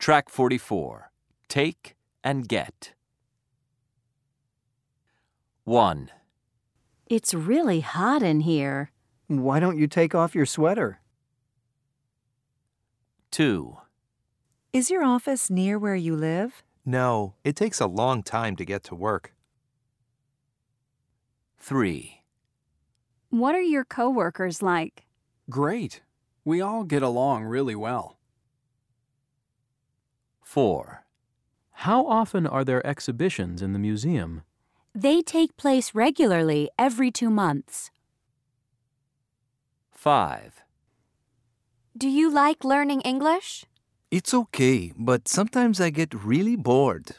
Track 44. Take and get. 1, It's really hot in here. Why don't you take off your sweater? 2, Is your office near where you live? No, it takes a long time to get to work. 3, What are your coworkers like? Great. We all get along really well. 4, How often are there exhibitions in the museum? They take place regularly every two months. 5, Do you like learning English? It's okay, but sometimes I get really bored.